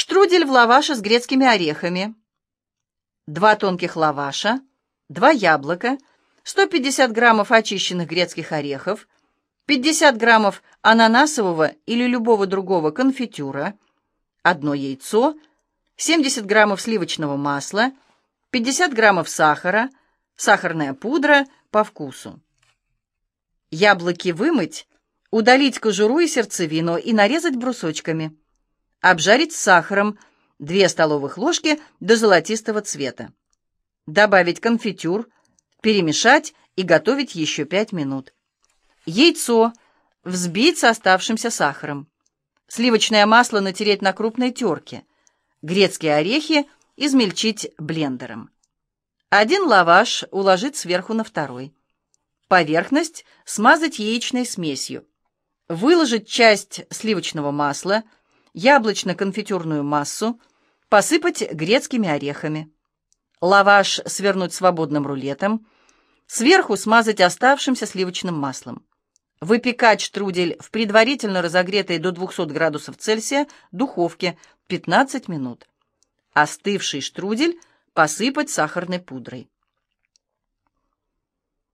Штрудель в лаваше с грецкими орехами. Два тонких лаваша, два яблока, 150 граммов очищенных грецких орехов, 50 граммов ананасового или любого другого конфитюра, одно яйцо, 70 граммов сливочного масла, 50 граммов сахара, сахарная пудра по вкусу. Яблоки вымыть, удалить кожуру и сердцевину и нарезать брусочками. Обжарить с сахаром 2 столовых ложки до золотистого цвета. Добавить конфитюр, перемешать и готовить еще 5 минут. Яйцо взбить с оставшимся сахаром. Сливочное масло натереть на крупной терке. Грецкие орехи измельчить блендером. Один лаваш уложить сверху на второй. Поверхность смазать яичной смесью. Выложить часть сливочного масла, яблочно-конфитюрную массу, посыпать грецкими орехами. Лаваш свернуть свободным рулетом, сверху смазать оставшимся сливочным маслом. Выпекать штрудель в предварительно разогретой до 200 градусов Цельсия духовке 15 минут. Остывший штрудель посыпать сахарной пудрой.